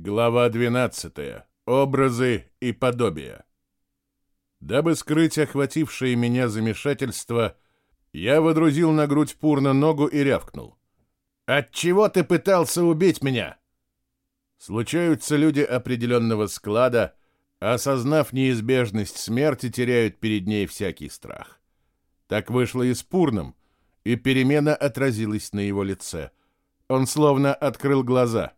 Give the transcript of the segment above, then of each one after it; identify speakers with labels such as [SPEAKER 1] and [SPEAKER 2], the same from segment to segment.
[SPEAKER 1] Глава 12. Образы и подобия. Дабы скрыть охватившее меня замешательство, я водрузил на грудь Пурна ногу и рявкнул. «Отчего ты пытался убить меня?» Случаются люди определенного склада, осознав неизбежность смерти, теряют перед ней всякий страх. Так вышло и с Пурном, и перемена отразилась на его лице. Он словно открыл глаза —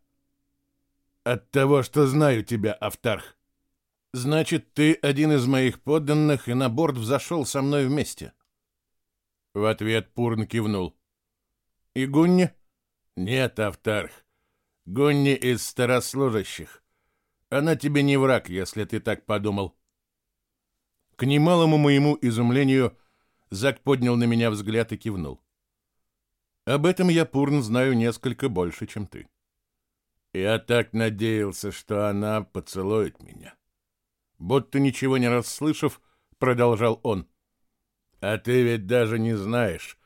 [SPEAKER 1] от того, что знаю тебя, Автарх. Значит, ты один из моих подданных и на борт взошел со мной вместе. В ответ Пурн кивнул. И Гунни? Нет, Автарх. Гунни из старослужащих. Она тебе не враг, если ты так подумал. К немалому моему изумлению Зак поднял на меня взгляд и кивнул. Об этом я, Пурн, знаю несколько больше, чем ты. Я так надеялся, что она поцелует меня. Будто ничего не расслышав, продолжал он. А ты ведь даже не знаешь,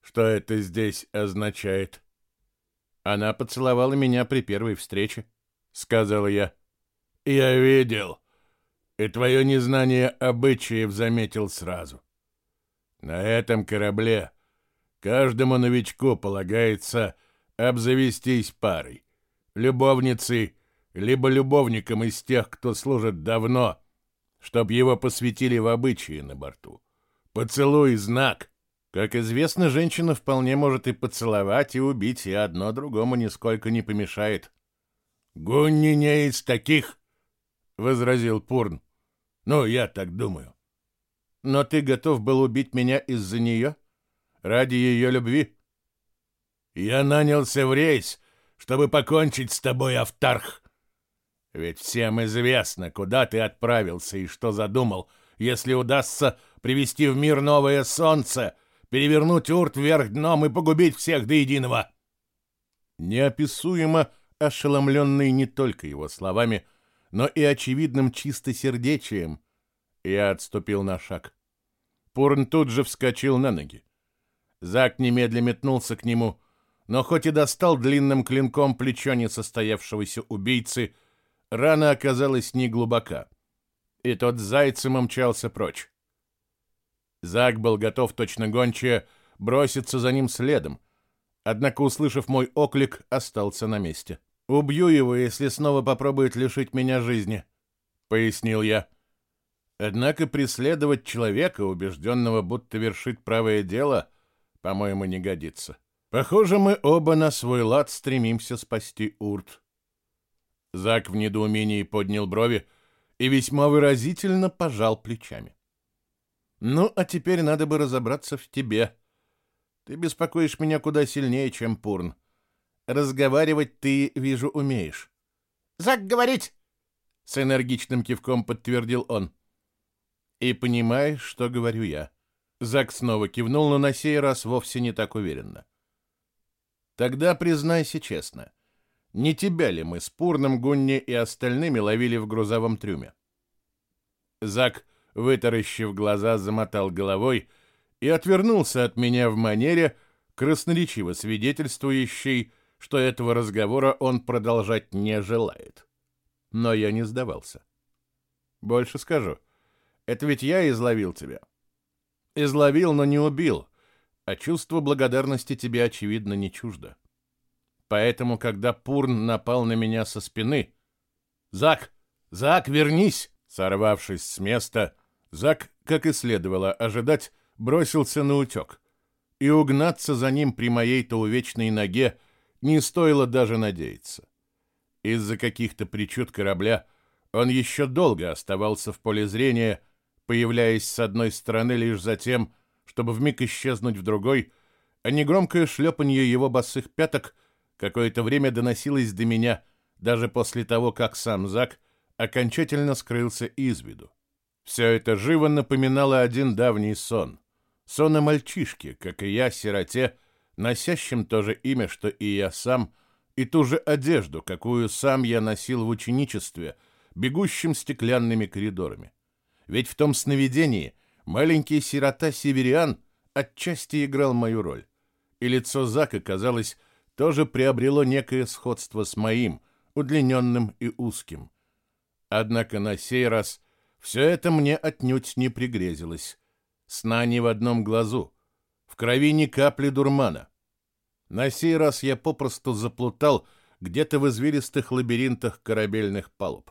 [SPEAKER 1] что это здесь означает. Она поцеловала меня при первой встрече, сказала я. Я видел, и твое незнание обычаев заметил сразу. На этом корабле каждому новичку полагается обзавестись парой любовницей, либо любовником из тех, кто служит давно, чтоб его посвятили в обычаи на борту. Поцелуй — знак. Как известно, женщина вполне может и поцеловать, и убить, и одно другому нисколько не помешает. «Гунни не из таких», — возразил Пурн. «Ну, я так думаю». «Но ты готов был убить меня из-за нее? Ради ее любви?» «Я нанялся в рейс, чтобы покончить с тобой, Автарх. Ведь всем известно, куда ты отправился и что задумал, если удастся привести в мир новое солнце, перевернуть урт вверх дном и погубить всех до единого. Неописуемо ошеломленный не только его словами, но и очевидным чистосердечием, я отступил на шаг. Пурн тут же вскочил на ноги. Зак немедленно метнулся к нему, но хоть и достал длинным клинком плечо несостоявшегося убийцы, рана оказалась неглубока, и тот зайцем умчался прочь. Зак был готов точно гончая броситься за ним следом, однако, услышав мой оклик, остался на месте. «Убью его, если снова попробует лишить меня жизни», — пояснил я. Однако преследовать человека, убежденного, будто вершит правое дело, по-моему, не годится. Похоже, мы оба на свой лад стремимся спасти Урт. Зак в недоумении поднял брови и весьма выразительно пожал плечами. Ну, а теперь надо бы разобраться в тебе. Ты беспокоишь меня куда сильнее, чем Пурн. Разговаривать ты, вижу, умеешь. Зак говорить! С энергичным кивком подтвердил он. И понимаешь, что говорю я. Зак снова кивнул, но на сей раз вовсе не так уверенно. Тогда признайся честно, не тебя ли мы с Пурным, Гунни и остальными ловили в грузовом трюме? Зак, вытаращив глаза, замотал головой и отвернулся от меня в манере, красноречиво свидетельствующей, что этого разговора он продолжать не желает. Но я не сдавался. Больше скажу. Это ведь я изловил тебя. Изловил, но не убил а чувство благодарности тебе, очевидно, не чуждо. Поэтому, когда Пурн напал на меня со спины... «Зак! Зак, вернись!» Сорвавшись с места, Зак, как и следовало ожидать, бросился на утек. И угнаться за ним при моей-то увечной ноге не стоило даже надеяться. Из-за каких-то причуд корабля он еще долго оставался в поле зрения, появляясь с одной стороны лишь затем, чтобы вмиг исчезнуть в другой, а негромкое шлепанье его босых пяток какое-то время доносилось до меня, даже после того, как сам Зак окончательно скрылся из виду. Все это живо напоминало один давний сон. Сон о мальчишке, как и я, сироте, носящем то же имя, что и я сам, и ту же одежду, какую сам я носил в ученичестве, бегущим стеклянными коридорами. Ведь в том сновидении Маленький сирота-северян отчасти играл мою роль, и лицо Зака, казалось, тоже приобрело некое сходство с моим, удлиненным и узким. Однако на сей раз все это мне отнюдь не пригрезилось. Сна ни в одном глазу, в крови ни капли дурмана. На сей раз я попросту заплутал где-то в извилистых лабиринтах корабельных палуб.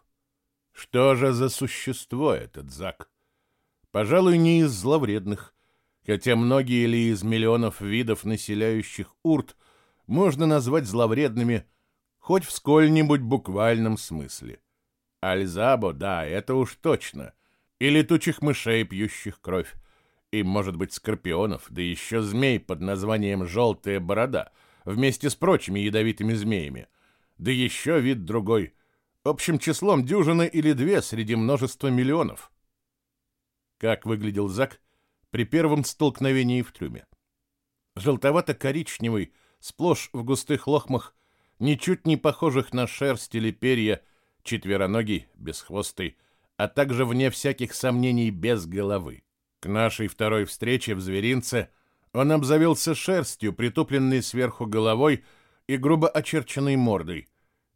[SPEAKER 1] Что же за существо этот Зак? Пожалуй, не из зловредных, хотя многие ли из миллионов видов, населяющих Урт, можно назвать зловредными хоть в сколь-нибудь буквальном смысле. Альзабо, да, это уж точно. И летучих мышей, пьющих кровь. И, может быть, скорпионов, да еще змей под названием «желтая борода», вместе с прочими ядовитыми змеями. Да еще вид другой. Общим числом дюжины или две среди множества миллионов. Как выглядел Зак при первом столкновении в трюме? Желтовато-коричневый, сплошь в густых лохмах, ничуть не похожих на шерсть или перья, четвероногий, бесхвостый, а также, вне всяких сомнений, без головы. К нашей второй встрече в зверинце он обзавелся шерстью, притупленной сверху головой и грубо очерченной мордой,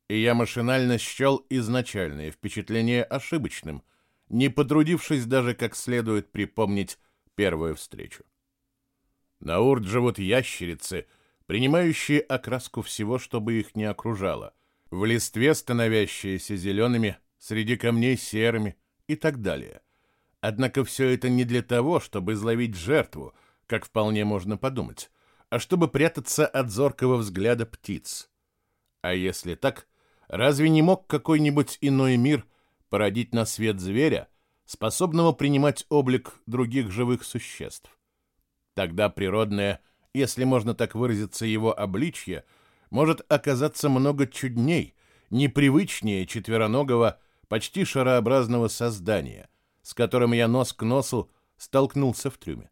[SPEAKER 1] и я машинально счел изначальное впечатление ошибочным, не потрудившись даже как следует припомнить первую встречу. На Урт живут ящерицы, принимающие окраску всего, чтобы их не окружало, в листве становящиеся зелеными, среди камней серыми и так далее. Однако все это не для того, чтобы изловить жертву, как вполне можно подумать, а чтобы прятаться от зоркого взгляда птиц. А если так, разве не мог какой-нибудь иной мир породить на свет зверя, способного принимать облик других живых существ? Тогда природное, если можно так выразиться, его обличье может оказаться много чудней, непривычнее четвероногого, почти шарообразного создания — с которым я нос к носу столкнулся в трюме.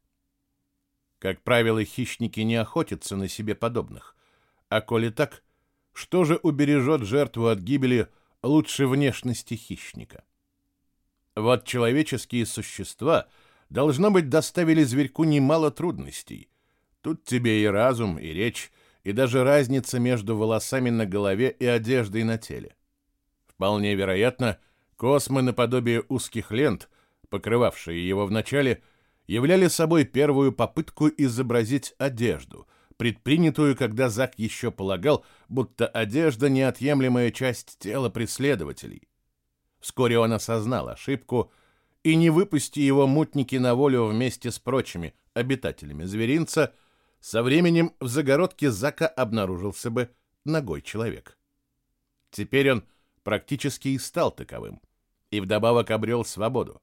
[SPEAKER 1] Как правило, хищники не охотятся на себе подобных. А коли так, что же убережет жертву от гибели лучше внешности хищника? Вот человеческие существа, должно быть, доставили зверьку немало трудностей. Тут тебе и разум, и речь, и даже разница между волосами на голове и одеждой на теле. Вполне вероятно, космы наподобие узких лент покрывавшие его вначале, являли собой первую попытку изобразить одежду, предпринятую, когда Зак еще полагал, будто одежда — неотъемлемая часть тела преследователей. Вскоре он осознал ошибку, и не выпусти его мутники на волю вместе с прочими обитателями зверинца, со временем в загородке Зака обнаружился бы ногой человек. Теперь он практически и стал таковым, и вдобавок обрел свободу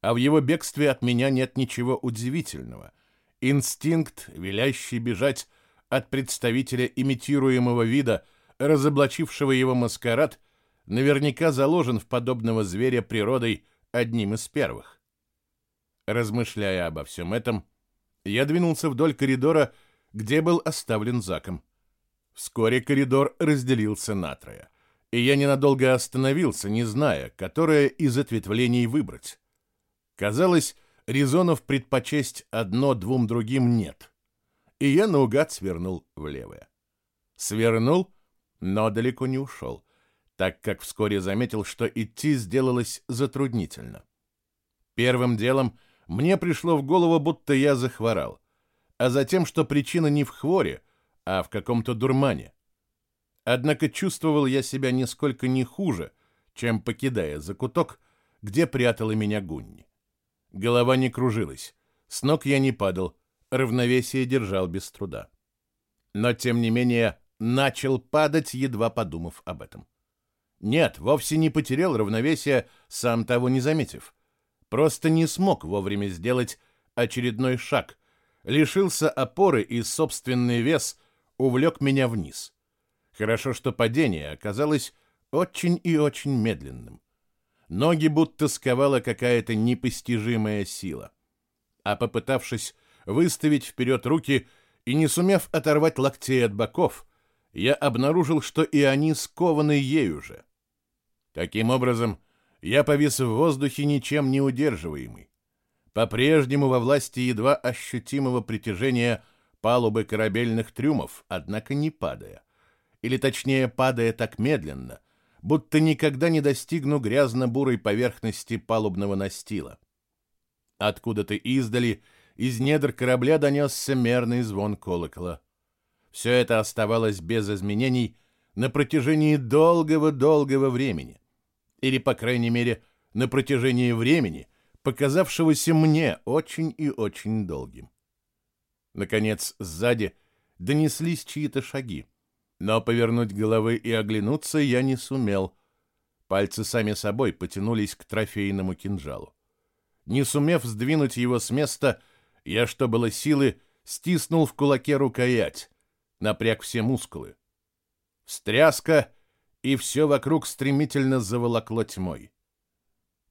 [SPEAKER 1] а в его бегстве от меня нет ничего удивительного. Инстинкт, велящий бежать от представителя имитируемого вида, разоблачившего его маскарад, наверняка заложен в подобного зверя природой одним из первых. Размышляя обо всем этом, я двинулся вдоль коридора, где был оставлен Заком. Вскоре коридор разделился на трое, и я ненадолго остановился, не зная, которое из ответвлений выбрать. Казалось, резонов предпочесть одно двум другим нет. И я наугад свернул в левое. Свернул, но далеко не ушел, так как вскоре заметил, что идти сделалось затруднительно. Первым делом мне пришло в голову, будто я захворал, а затем, что причина не в хворе, а в каком-то дурмане. Однако чувствовал я себя нисколько не хуже, чем покидая закуток, где прятала меня Гунни. Голова не кружилась, с ног я не падал, равновесие держал без труда. Но, тем не менее, начал падать, едва подумав об этом. Нет, вовсе не потерял равновесие, сам того не заметив. Просто не смог вовремя сделать очередной шаг, лишился опоры и собственный вес увлек меня вниз. Хорошо, что падение оказалось очень и очень медленным. Ноги будто сковала какая-то непостижимая сила. А попытавшись выставить вперед руки и не сумев оторвать локтей от боков, я обнаружил, что и они скованы ею же. Таким образом, я повис в воздухе ничем не удерживаемый. По-прежнему во власти едва ощутимого притяжения палубы корабельных трюмов, однако не падая. Или точнее, падая так медленно, будто никогда не достигну грязно-бурой поверхности палубного настила. Откуда-то издали, из недр корабля донесся мерный звон колокола. Все это оставалось без изменений на протяжении долгого-долгого времени. Или, по крайней мере, на протяжении времени, показавшегося мне очень и очень долгим. Наконец, сзади донеслись чьи-то шаги. Но повернуть головы и оглянуться я не сумел. Пальцы сами собой потянулись к трофейному кинжалу. Не сумев сдвинуть его с места, я, что было силы, стиснул в кулаке рукоять, напряг все мускулы. Встряска, и все вокруг стремительно заволокло тьмой.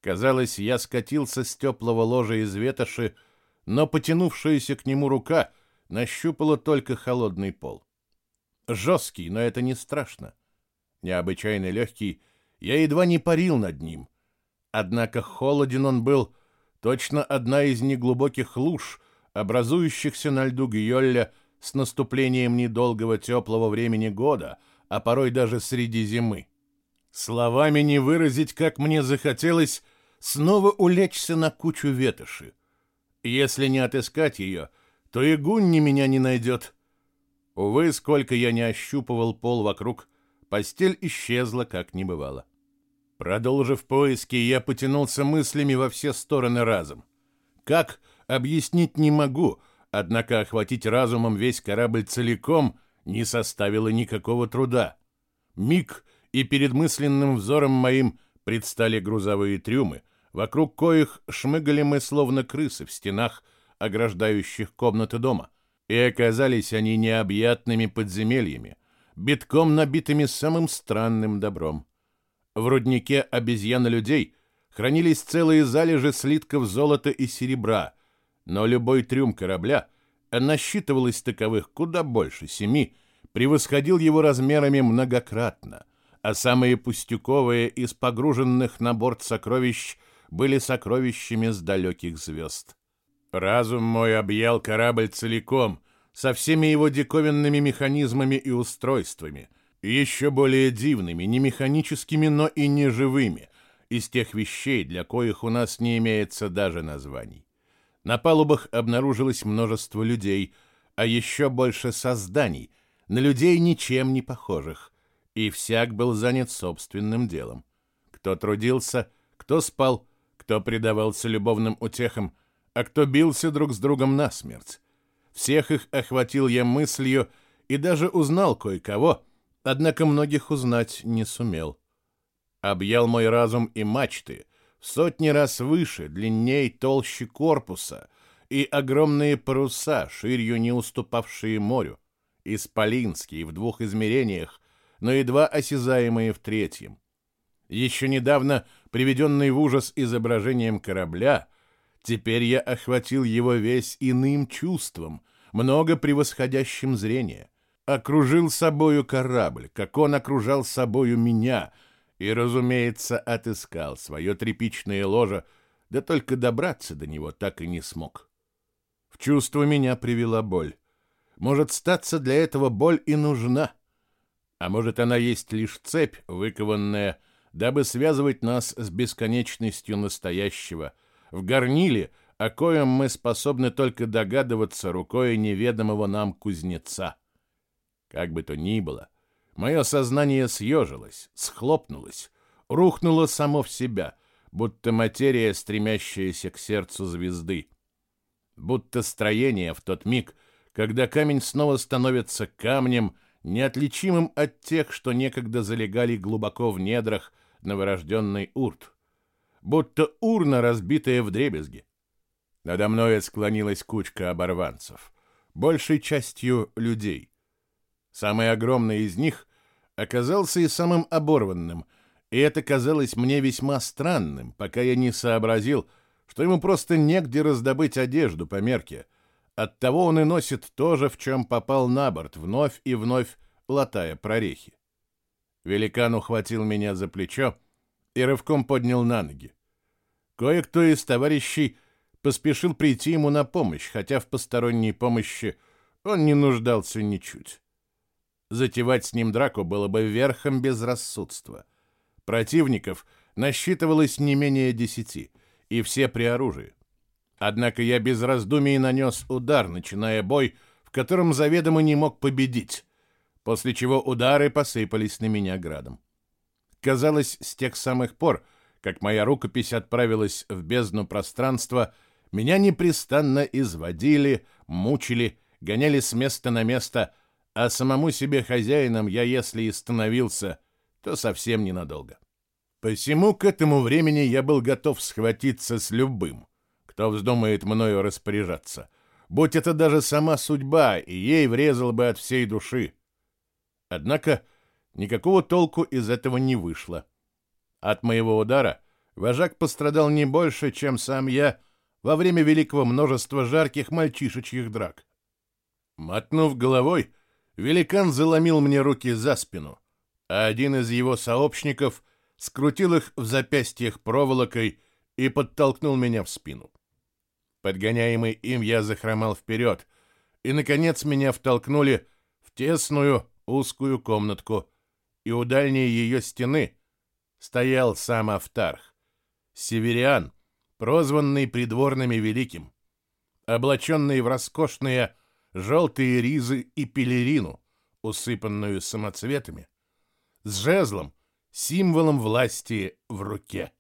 [SPEAKER 1] Казалось, я скатился с теплого ложа из ветоши, но потянувшаяся к нему рука нащупала только холодный пол. Жесткий, но это не страшно. Необычайно легкий, я едва не парил над ним. Однако холоден он был, точно одна из неглубоких луж, образующихся на льду Гьолля с наступлением недолгого теплого времени года, а порой даже среди зимы. Словами не выразить, как мне захотелось снова улечься на кучу ветоши. Если не отыскать ее, то и Гунни меня не найдет. Увы, сколько я не ощупывал пол вокруг, постель исчезла, как не бывало. Продолжив поиски, я потянулся мыслями во все стороны разом. Как, объяснить не могу, однако охватить разумом весь корабль целиком не составило никакого труда. Миг, и перед мысленным взором моим предстали грузовые трюмы, вокруг коих шмыгали мы словно крысы в стенах, ограждающих комнаты дома, и оказались они необъятными подземельями, битком набитыми самым странным добром. В руднике обезьян-людей хранились целые залежи слитков золота и серебра, но любой трюм корабля, а насчитывалось таковых куда больше семи, превосходил его размерами многократно, а самые пустяковые из погруженных на борт сокровищ были сокровищами с далеких звезд. Разум мой объял корабль целиком, со всеми его диковинными механизмами и устройствами, еще более дивными, не механическими, но и не живыми, из тех вещей, для коих у нас не имеется даже названий. На палубах обнаружилось множество людей, а еще больше созданий, на людей ничем не похожих, и всяк был занят собственным делом. Кто трудился, кто спал, кто предавался любовным утехам, а кто бился друг с другом насмерть. Всех их охватил я мыслью и даже узнал кое-кого, однако многих узнать не сумел. Объял мой разум и мачты, в сотни раз выше, длинней, толще корпуса, и огромные паруса, ширью не уступавшие морю, исполинские в двух измерениях, но едва осязаемые в третьем. Еще недавно приведенный в ужас изображением корабля — Теперь я охватил его весь иным чувством, много превосходящим зрение. Окружил собою корабль, как он окружал собою меня, и, разумеется, отыскал свое тряпичное ложе, да только добраться до него так и не смог. В чувство меня привела боль. Может, статься для этого боль и нужна. А может, она есть лишь цепь, выкованная, дабы связывать нас с бесконечностью настоящего — в горниле, о коем мы способны только догадываться рукой неведомого нам кузнеца. Как бы то ни было, мое сознание съежилось, схлопнулось, рухнуло само в себя, будто материя, стремящаяся к сердцу звезды. Будто строение в тот миг, когда камень снова становится камнем, неотличимым от тех, что некогда залегали глубоко в недрах новорожденный урт будто урна, разбитая в дребезги. Надо мной склонилась кучка оборванцев, большей частью людей. Самый огромный из них оказался и самым оборванным, и это казалось мне весьма странным, пока я не сообразил, что ему просто негде раздобыть одежду по мерке. Оттого он и носит то же, в чем попал на борт, вновь и вновь латая прорехи. Великан ухватил меня за плечо и рывком поднял на ноги. Кое-кто из товарищей поспешил прийти ему на помощь, хотя в посторонней помощи он не нуждался ничуть. Затевать с ним драку было бы верхом безрассудства. Противников насчитывалось не менее десяти, и все при оружии. Однако я без раздумий нанес удар, начиная бой, в котором заведомо не мог победить, после чего удары посыпались на меня градом. Казалось, с тех самых пор, как моя рукопись отправилась в бездну пространства, меня непрестанно изводили, мучили, гоняли с места на место, а самому себе хозяином я, если и становился, то совсем ненадолго. Посему к этому времени я был готов схватиться с любым, кто вздумает мною распоряжаться, будь это даже сама судьба, и ей врезал бы от всей души. Однако никакого толку из этого не вышло. От моего удара вожак пострадал не больше, чем сам я во время великого множества жарких мальчишечьих драк. Мотнув головой, великан заломил мне руки за спину, а один из его сообщников скрутил их в запястьях проволокой и подтолкнул меня в спину. Подгоняемый им я захромал вперед, и, наконец, меня втолкнули в тесную узкую комнатку, и у дальней ее стены стоял сам Автарх, северян, прозванный придворными великим, облаченный в роскошные желтые ризы и пелерину, усыпанную самоцветами, с жезлом, символом власти в руке.